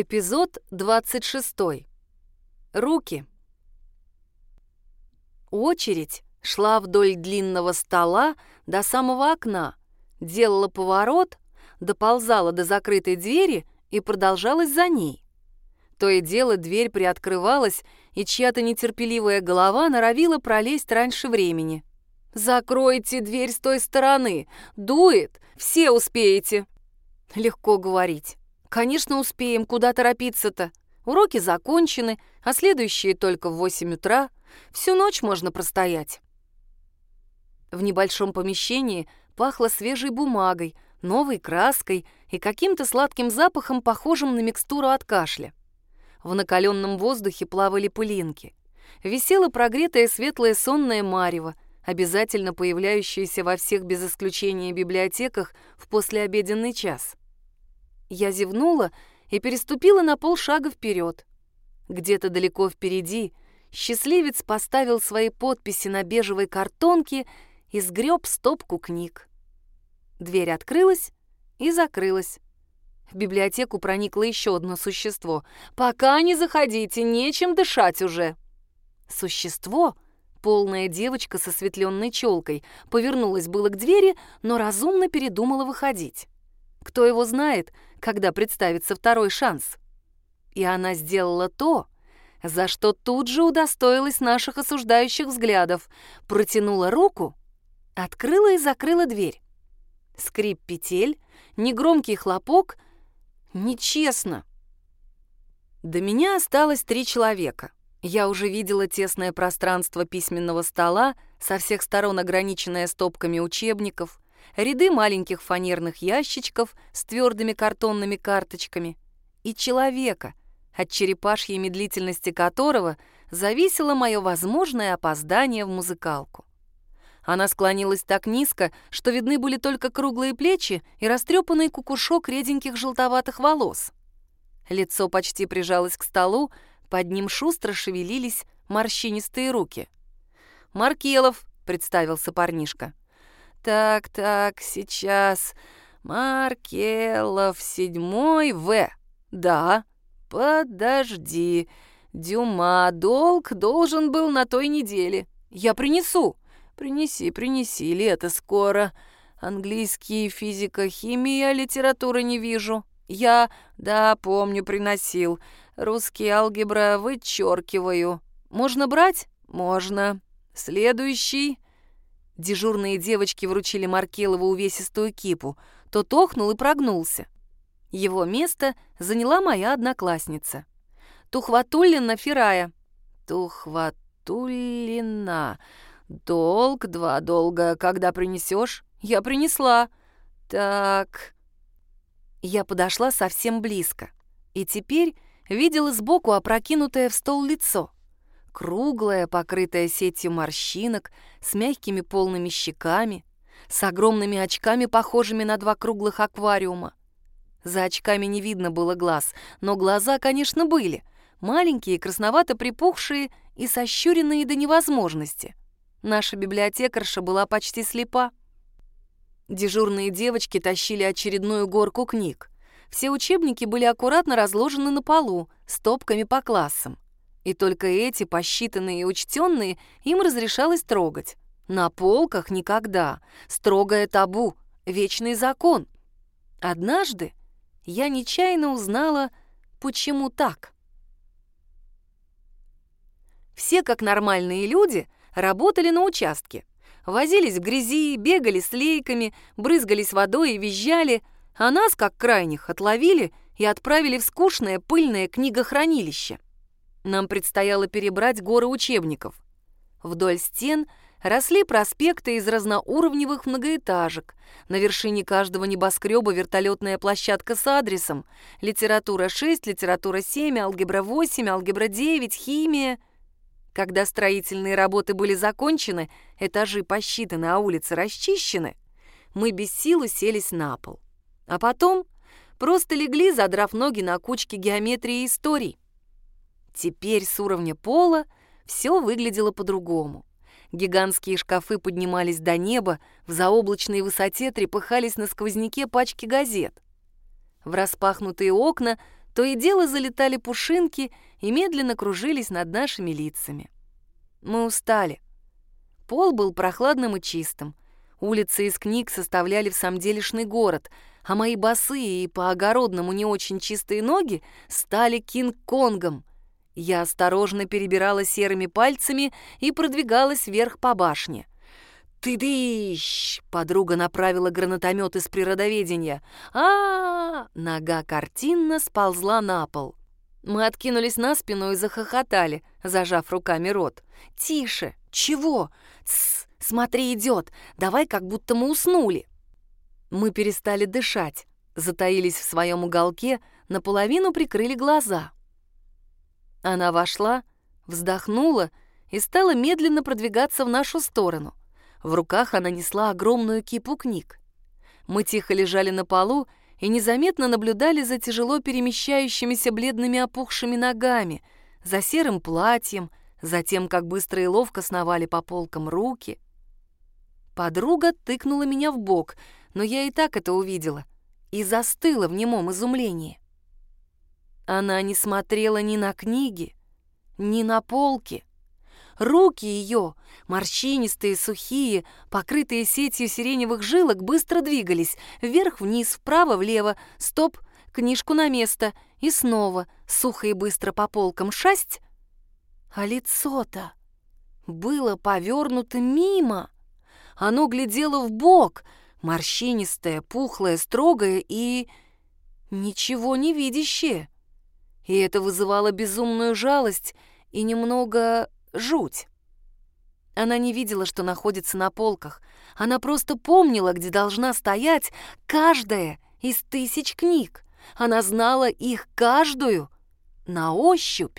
Эпизод 26. Руки. Очередь шла вдоль длинного стола до самого окна, делала поворот, доползала до закрытой двери и продолжалась за ней. То и дело дверь приоткрывалась, и чья-то нетерпеливая голова норовила пролезть раньше времени. «Закройте дверь с той стороны! Дует! Все успеете!» Легко говорить. Конечно, успеем, куда торопиться-то. Уроки закончены, а следующие только в 8 утра. Всю ночь можно простоять. В небольшом помещении пахло свежей бумагой, новой краской и каким-то сладким запахом, похожим на микстуру от кашля. В накаленном воздухе плавали пылинки. Висело прогретое светлое сонное марево, обязательно появляющееся во всех без исключения библиотеках в послеобеденный час. Я зевнула и переступила на полшага вперед. Где-то далеко впереди счастливец поставил свои подписи на бежевой картонке и сгреб стопку книг. Дверь открылась и закрылась. В библиотеку проникло еще одно существо. «Пока не заходите, нечем дышать уже!» Существо, полная девочка со светленной челкой, повернулась было к двери, но разумно передумала выходить. Кто его знает, когда представится второй шанс. И она сделала то, за что тут же удостоилась наших осуждающих взглядов, протянула руку, открыла и закрыла дверь. Скрип петель, негромкий хлопок. Нечестно. До меня осталось три человека. Я уже видела тесное пространство письменного стола, со всех сторон ограниченное стопками учебников — ряды маленьких фанерных ящичков с твердыми картонными карточками и человека, от черепашьей медлительности которого зависело мое возможное опоздание в музыкалку. Она склонилась так низко, что видны были только круглые плечи и растрепанный кукушок реденьких желтоватых волос. Лицо почти прижалось к столу, под ним шустро шевелились морщинистые руки. «Маркелов», — представился парнишка. Так, так, сейчас. Маркелов, седьмой В. Да. Подожди. Дюма, долг должен был на той неделе. Я принесу. Принеси, принеси, лето скоро. Английский, физика, химия, литературы не вижу. Я, да, помню, приносил. Русский алгебра вычеркиваю. Можно брать? Можно. Следующий. Дежурные девочки вручили Маркелову увесистую кипу. Тот охнул и прогнулся. Его место заняла моя одноклассница. Тухватуллина Фирая. Тухватуллина. Долг, два долга. Когда принесешь? Я принесла. Так. Я подошла совсем близко. И теперь видела сбоку опрокинутое в стол лицо круглая, покрытая сетью морщинок, с мягкими полными щеками, с огромными очками, похожими на два круглых аквариума. За очками не видно было глаз, но глаза, конечно, были, маленькие, красновато припухшие и сощуренные до невозможности. Наша библиотекарша была почти слепа. Дежурные девочки тащили очередную горку книг. Все учебники были аккуратно разложены на полу, стопками по классам. И только эти, посчитанные и учтенные, им разрешалось трогать. На полках никогда. Строгое табу, вечный закон. Однажды я нечаянно узнала, почему так. Все, как нормальные люди, работали на участке. Возились в грязи, бегали с лейками, брызгались водой и визжали, а нас, как крайних, отловили и отправили в скучное пыльное книгохранилище. Нам предстояло перебрать горы учебников. Вдоль стен росли проспекты из разноуровневых многоэтажек. На вершине каждого небоскреба вертолетная площадка с адресом. Литература 6, литература 7, алгебра 8, алгебра 9, химия. Когда строительные работы были закончены, этажи посчитаны, а улицы расчищены, мы без сил уселись на пол. А потом просто легли, задрав ноги на кучке геометрии и истории. Теперь с уровня пола все выглядело по-другому. Гигантские шкафы поднимались до неба, в заоблачной высоте трепыхались на сквозняке пачки газет. В распахнутые окна то и дело залетали пушинки и медленно кружились над нашими лицами. Мы устали. Пол был прохладным и чистым. Улицы из книг составляли в самом делешный город, а мои босые и по-огородному не очень чистые ноги стали Кинг-Конгом. Я осторожно перебирала серыми пальцами и продвигалась вверх по башне. «Ты дыщ!» — подруга направила гранатомет из природоведения. а, -а, -а Нога картинно сползла на пол. Мы откинулись на спину и захохотали, зажав руками рот. «Тише! Чего? Тсс! Смотри, идет! Давай, как будто мы уснули!» Мы перестали дышать, затаились в своем уголке, наполовину прикрыли глаза. Она вошла, вздохнула и стала медленно продвигаться в нашу сторону. В руках она несла огромную кипу книг. Мы тихо лежали на полу и незаметно наблюдали за тяжело перемещающимися бледными опухшими ногами, за серым платьем, за тем, как быстро и ловко сновали по полкам руки. Подруга тыкнула меня в бок, но я и так это увидела, и застыла в немом изумлении. Она не смотрела ни на книги, ни на полки. Руки ее, морщинистые, сухие, покрытые сетью сиреневых жилок, быстро двигались вверх-вниз, вправо-влево, стоп, книжку на место, и снова, сухо и быстро по полкам шасть. А лицо-то было повернуто мимо. Оно глядело в бок, морщинистое, пухлое, строгое и... ничего не видящее. И это вызывало безумную жалость и немного жуть. Она не видела, что находится на полках. Она просто помнила, где должна стоять каждая из тысяч книг. Она знала их каждую на ощупь.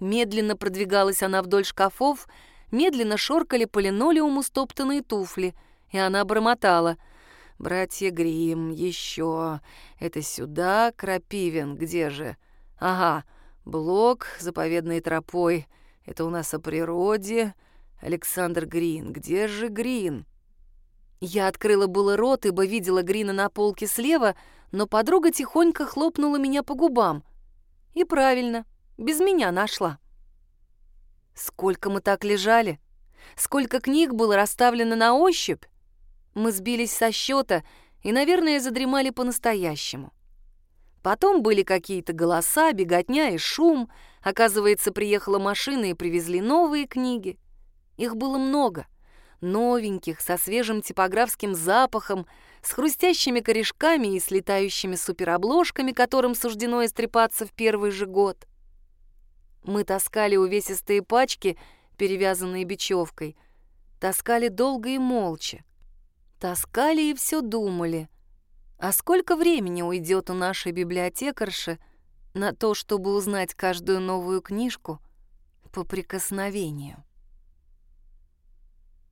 Медленно продвигалась она вдоль шкафов, медленно шоркали по линолеуму стоптанные туфли, и она бормотала. «Братья Грим, еще. Это сюда, Крапивин, где же? Ага, Блок заповедной тропой. Это у нас о природе. Александр Грин. Где же Грин? Я открыла было рот, ибо видела Грина на полке слева, но подруга тихонько хлопнула меня по губам. И правильно, без меня нашла. Сколько мы так лежали? Сколько книг было расставлено на ощупь? Мы сбились со счета и, наверное, задремали по-настоящему. Потом были какие-то голоса, беготня и шум. Оказывается, приехала машина и привезли новые книги. Их было много. Новеньких, со свежим типографским запахом, с хрустящими корешками и с летающими суперобложками, которым суждено истрепаться в первый же год. Мы таскали увесистые пачки, перевязанные бечевкой. Таскали долго и молча. Таскали и все думали — а сколько времени уйдет у нашей библиотекарши на то, чтобы узнать каждую новую книжку по прикосновению?